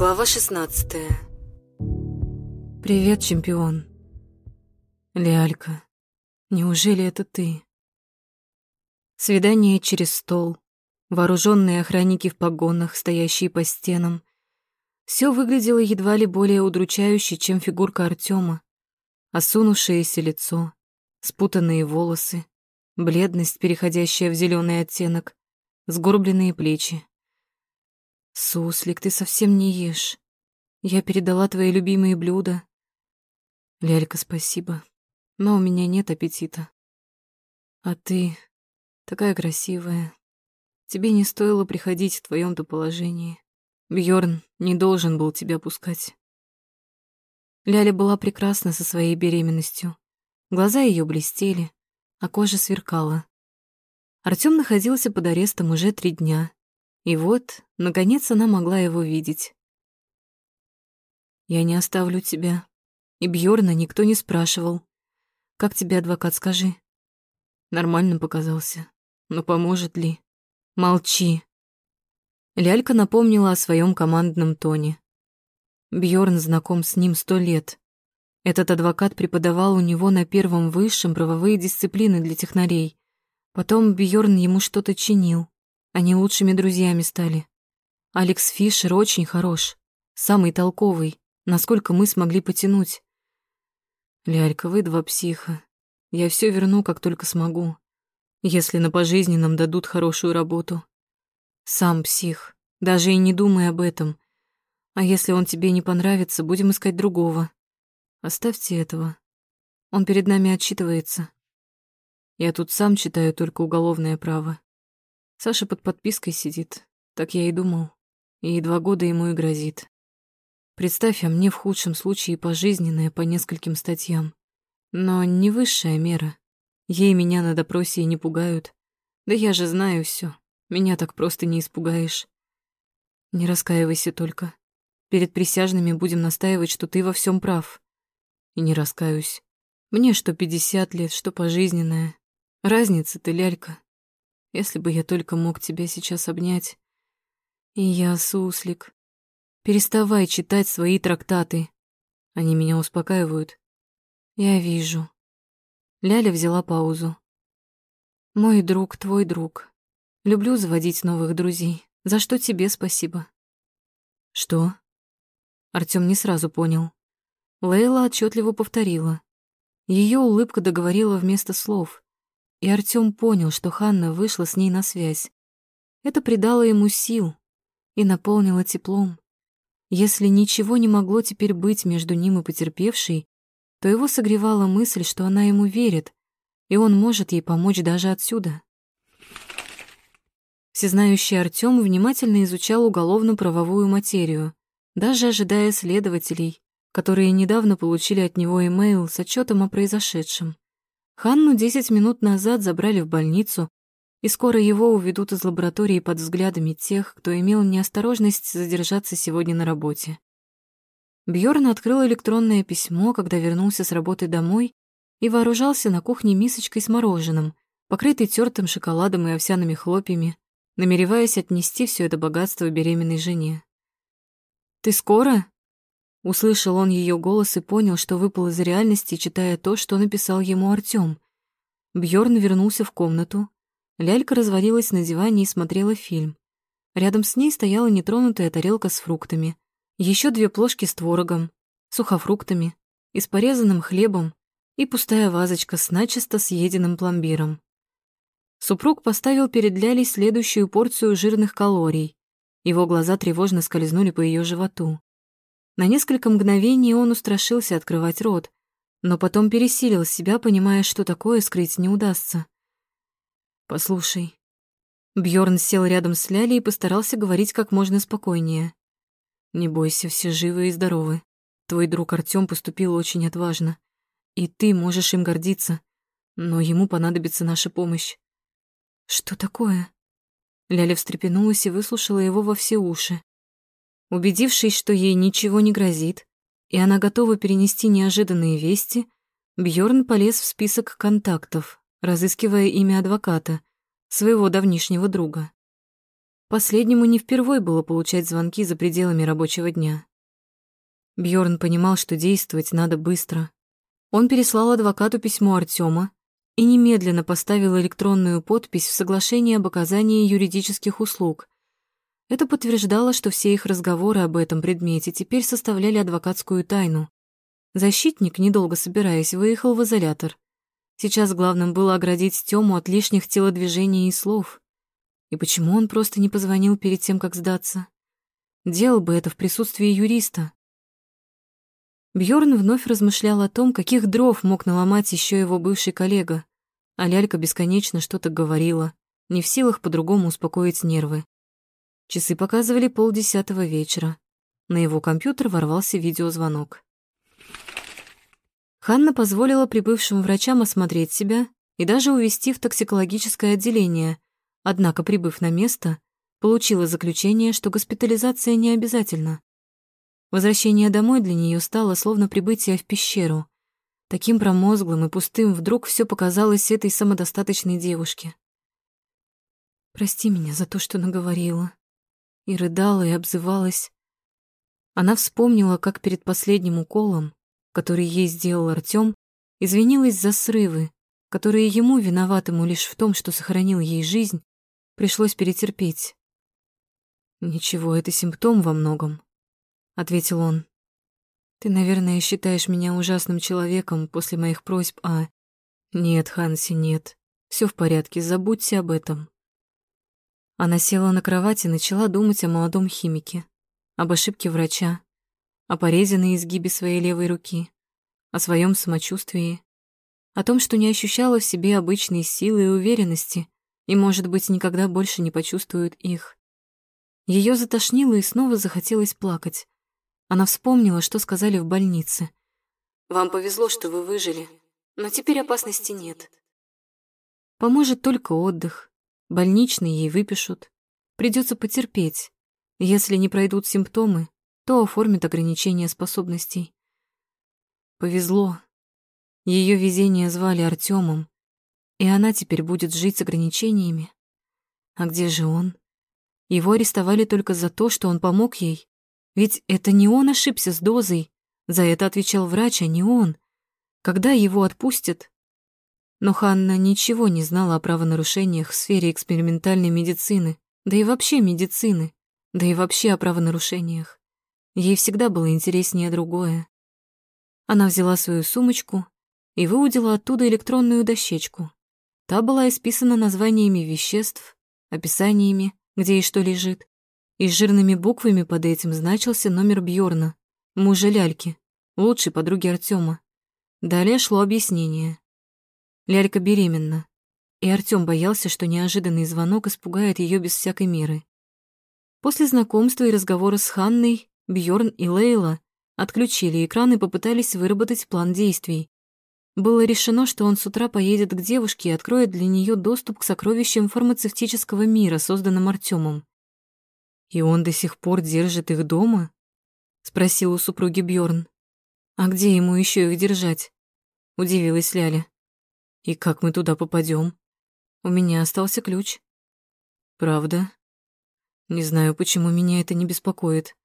Глава 16 «Привет, чемпион. Лялька, неужели это ты?» Свидание через стол, вооруженные охранники в погонах, стоящие по стенам. Все выглядело едва ли более удручающе, чем фигурка Артема. Осунувшееся лицо, спутанные волосы, бледность, переходящая в зеленый оттенок, сгорбленные плечи. «Суслик, ты совсем не ешь. Я передала твои любимые блюда. Лялька, спасибо, но у меня нет аппетита. А ты такая красивая. Тебе не стоило приходить в твоем-то положении. Бьорн не должен был тебя пускать. Ляля была прекрасна со своей беременностью. Глаза ее блестели, а кожа сверкала. Артём находился под арестом уже три дня. И вот, наконец, она могла его видеть. «Я не оставлю тебя. И Бьорна никто не спрашивал. Как тебе адвокат, скажи?» Нормально показался. Но поможет ли? Молчи. Лялька напомнила о своем командном тоне. Бьорн знаком с ним сто лет. Этот адвокат преподавал у него на первом высшем правовые дисциплины для технарей. Потом Бьорн ему что-то чинил. Они лучшими друзьями стали. Алекс Фишер очень хорош, самый толковый, насколько мы смогли потянуть. Лялька, вы два психа. Я все верну, как только смогу. Если на пожизненном дадут хорошую работу. Сам псих, даже и не думай об этом. А если он тебе не понравится, будем искать другого. Оставьте этого. Он перед нами отчитывается. Я тут сам читаю только уголовное право. Саша под подпиской сидит, так я и думал. И два года ему и грозит. Представь, а мне в худшем случае пожизненное по нескольким статьям. Но не высшая мера. Ей меня на допросе и не пугают. Да я же знаю все. Меня так просто не испугаешь. Не раскаивайся только. Перед присяжными будем настаивать, что ты во всем прав. И не раскаюсь. Мне что пятьдесят лет, что пожизненное. Разница ты, лялька. Если бы я только мог тебя сейчас обнять. И я, суслик. Переставай читать свои трактаты. Они меня успокаивают. Я вижу. Ляля взяла паузу. Мой друг, твой друг. Люблю заводить новых друзей. За что тебе спасибо. Что? Артём не сразу понял. Лейла отчетливо повторила. Ее улыбка договорила вместо слов и Артём понял, что Ханна вышла с ней на связь. Это придало ему сил и наполнило теплом. Если ничего не могло теперь быть между ним и потерпевшей, то его согревала мысль, что она ему верит, и он может ей помочь даже отсюда. Всезнающий Артём внимательно изучал уголовно-правовую материю, даже ожидая следователей, которые недавно получили от него имейл с отчетом о произошедшем. Ханну десять минут назад забрали в больницу, и скоро его уведут из лаборатории под взглядами тех, кто имел неосторожность задержаться сегодня на работе. Бьорн открыл электронное письмо, когда вернулся с работы домой и вооружался на кухне мисочкой с мороженым, покрытой тертым шоколадом и овсяными хлопьями, намереваясь отнести все это богатство беременной жене. «Ты скоро?» Услышал он ее голос и понял, что выпал из реальности, читая то, что написал ему Артём. Бьорн вернулся в комнату. Лялька развалилась на диване и смотрела фильм. Рядом с ней стояла нетронутая тарелка с фруктами, еще две плошки с творогом, сухофруктами и с порезанным хлебом и пустая вазочка с начисто съеденным пломбиром. Супруг поставил перед Лялей следующую порцию жирных калорий. Его глаза тревожно скользнули по ее животу. На несколько мгновений он устрашился открывать рот, но потом пересилил себя, понимая, что такое скрыть не удастся. «Послушай». Бьорн сел рядом с Лялей и постарался говорить как можно спокойнее. «Не бойся, все живы и здоровы. Твой друг Артём поступил очень отважно, и ты можешь им гордиться, но ему понадобится наша помощь». «Что такое?» Ляля встрепенулась и выслушала его во все уши. Убедившись, что ей ничего не грозит, и она готова перенести неожиданные вести, Бьорн полез в список контактов, разыскивая имя адвоката, своего давнишнего друга. Последнему не впервой было получать звонки за пределами рабочего дня. Бьорн понимал, что действовать надо быстро. Он переслал адвокату письмо Артема и немедленно поставил электронную подпись в соглашении об оказании юридических услуг. Это подтверждало, что все их разговоры об этом предмете теперь составляли адвокатскую тайну. Защитник, недолго собираясь, выехал в изолятор. Сейчас главным было оградить Тему от лишних телодвижений и слов. И почему он просто не позвонил перед тем, как сдаться? Делал бы это в присутствии юриста. Бьорн вновь размышлял о том, каких дров мог наломать еще его бывший коллега. А лялька бесконечно что-то говорила, не в силах по-другому успокоить нервы. Часы показывали полдесятого вечера. На его компьютер ворвался видеозвонок. Ханна позволила прибывшим врачам осмотреть себя и даже увезти в токсикологическое отделение, однако, прибыв на место, получила заключение, что госпитализация не обязательна. Возвращение домой для нее стало словно прибытие в пещеру. Таким промозглым и пустым вдруг все показалось этой самодостаточной девушке. «Прости меня за то, что наговорила». И рыдала, и обзывалась. Она вспомнила, как перед последним уколом, который ей сделал Артём, извинилась за срывы, которые ему, виноватому лишь в том, что сохранил ей жизнь, пришлось перетерпеть. «Ничего, это симптом во многом», ответил он. Ты, наверное, считаешь меня ужасным человеком после моих просьб, а... Нет, Ханси, нет. Все в порядке, забудьте об этом. Она села на кровать и начала думать о молодом химике, об ошибке врача, о порезе на изгибе своей левой руки, о своем самочувствии, о том, что не ощущала в себе обычной силы и уверенности и, может быть, никогда больше не почувствует их. Ее затошнило и снова захотелось плакать. Она вспомнила, что сказали в больнице. «Вам повезло, что вы выжили, но теперь опасности нет». Поможет только отдых. Больничный ей выпишут. Придется потерпеть. Если не пройдут симптомы, то оформят ограничение способностей. Повезло. Ее везение звали Артемом, и она теперь будет жить с ограничениями. А где же он? Его арестовали только за то, что он помог ей. Ведь это не он ошибся с дозой. За это отвечал врач, а не он. Когда его отпустят? Но Ханна ничего не знала о правонарушениях в сфере экспериментальной медицины, да и вообще медицины, да и вообще о правонарушениях. Ей всегда было интереснее другое. Она взяла свою сумочку и выудила оттуда электронную дощечку. Та была исписана названиями веществ, описаниями, где и что лежит, и жирными буквами под этим значился номер Бьорна, мужа Ляльки, лучшей подруги Артема. Далее шло объяснение. Лялька беременна, и Артем боялся, что неожиданный звонок испугает ее без всякой меры. После знакомства и разговора с Ханной, Бьорн и Лейла отключили экран и попытались выработать план действий. Было решено, что он с утра поедет к девушке и откроет для нее доступ к сокровищам фармацевтического мира, созданным Артемом. «И он до сих пор держит их дома?» — спросил у супруги Бьорн. «А где ему еще их держать?» — удивилась Ляля. «И как мы туда попадем? У меня остался ключ». «Правда?» «Не знаю, почему меня это не беспокоит.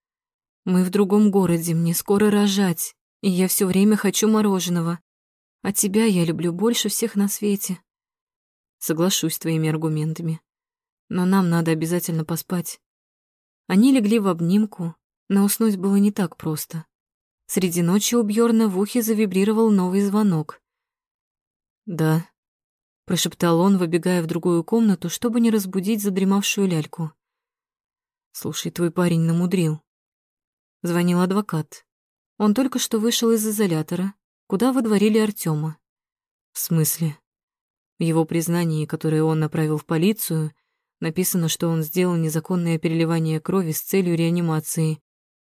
Мы в другом городе, мне скоро рожать, и я все время хочу мороженого. А тебя я люблю больше всех на свете». Соглашусь с твоими аргументами. Но нам надо обязательно поспать. Они легли в обнимку, но уснуть было не так просто. Среди ночи у Бьорна в ухе завибрировал новый звонок. «Да», — прошептал он, выбегая в другую комнату, чтобы не разбудить задремавшую ляльку. «Слушай, твой парень намудрил». Звонил адвокат. Он только что вышел из изолятора, куда выдворили Артема. «В смысле?» В его признании, которое он направил в полицию, Написано, что он сделал незаконное переливание крови с целью реанимации.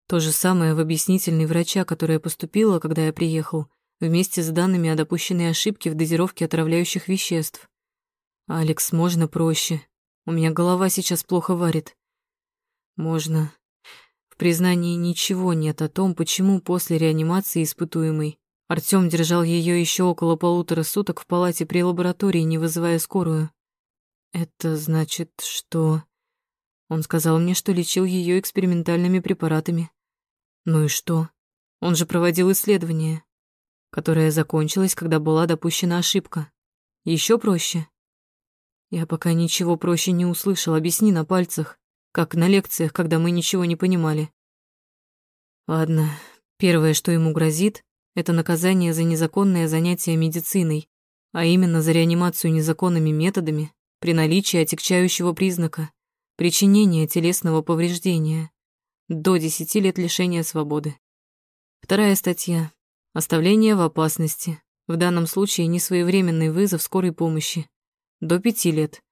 То же самое в объяснительной врача, которая поступила, когда я приехал, вместе с данными о допущенной ошибке в дозировке отравляющих веществ. «Алекс, можно проще? У меня голова сейчас плохо варит». «Можно». В признании ничего нет о том, почему после реанимации испытуемый Артём держал ее еще около полутора суток в палате при лаборатории, не вызывая скорую. Это значит, что... Он сказал мне, что лечил ее экспериментальными препаратами. Ну и что? Он же проводил исследование, которое закончилось, когда была допущена ошибка. Еще проще. Я пока ничего проще не услышал, объясни на пальцах, как на лекциях, когда мы ничего не понимали. Ладно, первое, что ему грозит, это наказание за незаконное занятие медициной, а именно за реанимацию незаконными методами при наличии отягчающего признака, причинения телесного повреждения, до 10 лет лишения свободы. Вторая статья. Оставление в опасности, в данном случае несвоевременный вызов скорой помощи, до 5 лет.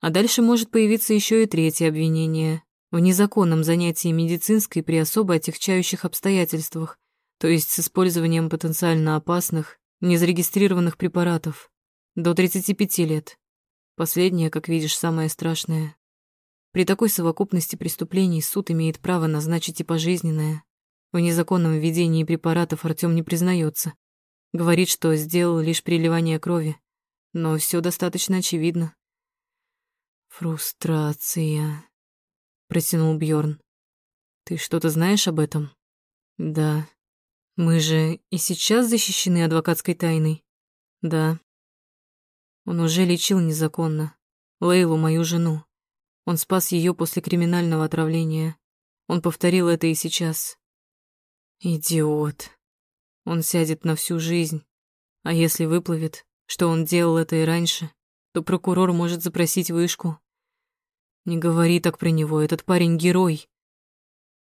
А дальше может появиться еще и третье обвинение в незаконном занятии медицинской при особо отягчающих обстоятельствах, то есть с использованием потенциально опасных, незарегистрированных препаратов, до 35 лет. Последнее, как видишь, самое страшное. При такой совокупности преступлений суд имеет право назначить и пожизненное. В незаконном введении препаратов Артём не признается. Говорит, что сделал лишь переливание крови. Но все достаточно очевидно. Фрустрация, протянул Бьорн. Ты что-то знаешь об этом? Да. Мы же и сейчас защищены адвокатской тайной. Да. Он уже лечил незаконно. Лейлу, мою жену. Он спас ее после криминального отравления. Он повторил это и сейчас. Идиот. Он сядет на всю жизнь. А если выплывет, что он делал это и раньше, то прокурор может запросить вышку. Не говори так про него, этот парень герой.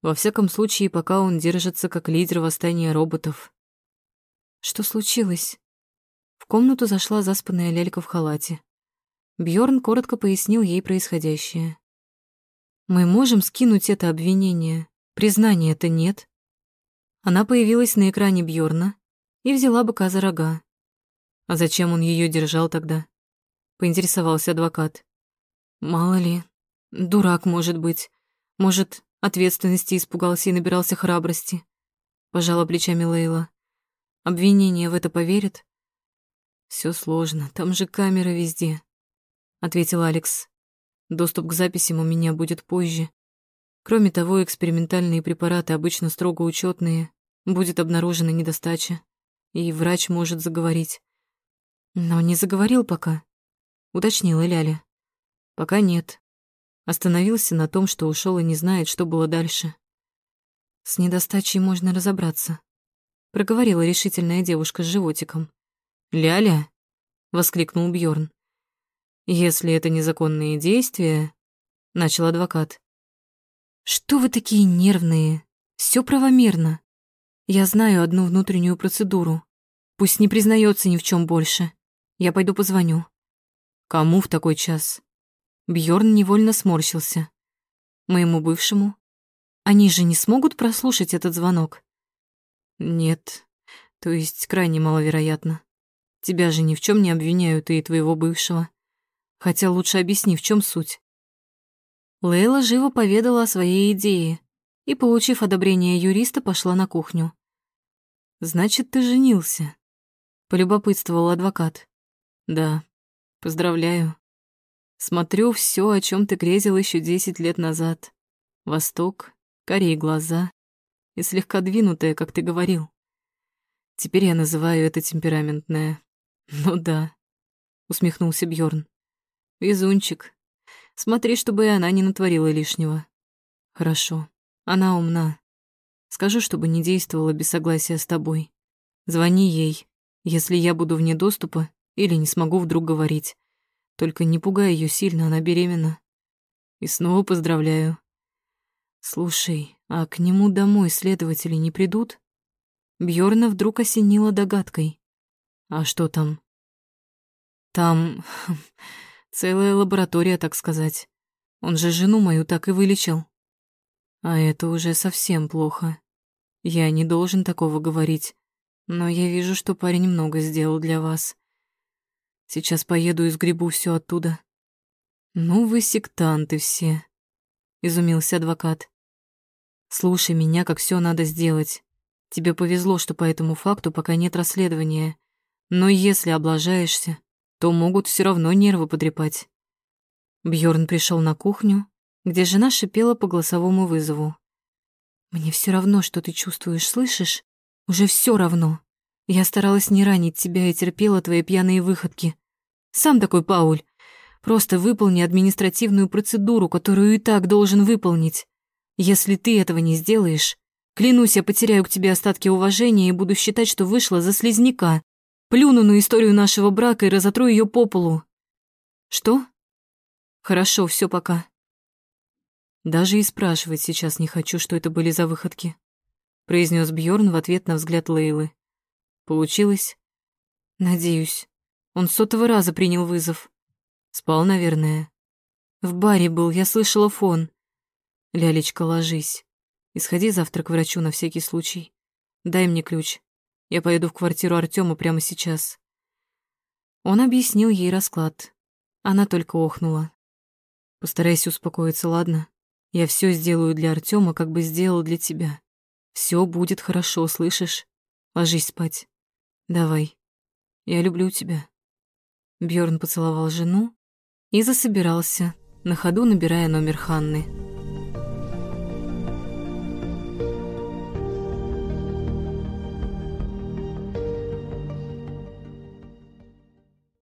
Во всяком случае, пока он держится как лидер восстания роботов. Что случилось? В комнату зашла заспанная лялька в халате. Бьорн коротко пояснил ей происходящее. Мы можем скинуть это обвинение. Признания это нет. Она появилась на экране Бьорна и взяла быка за рога. А зачем он ее держал тогда? Поинтересовался адвокат. Мало ли, дурак может быть. Может, Ответственности испугался и набирался храбрости. Пожала плечами Лейла. Обвинение в это поверит? Все сложно, там же камера везде, ответил Алекс. Доступ к записям у меня будет позже. Кроме того, экспериментальные препараты обычно строго учетные. Будет обнаружена недостача, и врач может заговорить. Но не заговорил пока, уточнила Ляля. Пока нет. Остановился на том, что ушел и не знает, что было дальше. С недостачей можно разобраться, проговорила решительная девушка с животиком. Ляля, воскликнул Бьорн. Если это незаконные действия, начал адвокат. Что вы такие нервные? Все правомерно. Я знаю одну внутреннюю процедуру. Пусть не признается ни в чем больше. Я пойду позвоню. Кому в такой час? Бьорн невольно сморщился. Моему бывшему? Они же не смогут прослушать этот звонок? Нет, то есть крайне маловероятно. Тебя же ни в чем не обвиняют и твоего бывшего. Хотя лучше объясни, в чем суть. Лейла живо поведала о своей идее и, получив одобрение юриста, пошла на кухню. «Значит, ты женился?» — полюбопытствовал адвокат. «Да, поздравляю. Смотрю все, о чем ты грезил еще десять лет назад. Восток, карие глаза и слегка двинутая, как ты говорил. Теперь я называю это темпераментное. Ну да, усмехнулся Бьорн. Везунчик. Смотри, чтобы и она не натворила лишнего. Хорошо. Она умна. Скажу, чтобы не действовала без согласия с тобой. Звони ей, если я буду вне доступа или не смогу вдруг говорить. Только не пугай ее сильно, она беременна. И снова поздравляю. Слушай, а к нему домой следователи не придут? Бьорна вдруг осенила догадкой. А что там? Там целая лаборатория, так сказать. Он же жену мою так и вылечил. А это уже совсем плохо. Я не должен такого говорить, но я вижу, что парень много сделал для вас. Сейчас поеду и сгребу все оттуда. Ну вы сектанты все, изумился адвокат. Слушай меня, как все надо сделать. Тебе повезло, что по этому факту пока нет расследования. Но если облажаешься, то могут все равно нервы потрепать. Бьорн пришел на кухню где жена шипела по голосовому вызову. «Мне все равно, что ты чувствуешь, слышишь? Уже все равно. Я старалась не ранить тебя и терпела твои пьяные выходки. Сам такой Пауль. Просто выполни административную процедуру, которую и так должен выполнить. Если ты этого не сделаешь, клянусь, я потеряю к тебе остатки уважения и буду считать, что вышла за слизняка. Плюну на историю нашего брака и разотру ее по полу. Что? Хорошо, все пока. Даже и спрашивать сейчас не хочу, что это были за выходки, произнес Бьорн в ответ на взгляд Лейлы. Получилось? Надеюсь. Он сотого раза принял вызов. Спал, наверное. В баре был, я слышала фон. Лялечка, ложись. И сходи завтра к врачу на всякий случай. Дай мне ключ. Я поеду в квартиру Артема прямо сейчас. Он объяснил ей расклад. Она только охнула. Постарайся успокоиться, ладно? Я все сделаю для Артема, как бы сделал для тебя. Все будет хорошо, слышишь? Ложись спать. Давай. Я люблю тебя. Бьорн поцеловал жену и засобирался, на ходу набирая номер Ханны.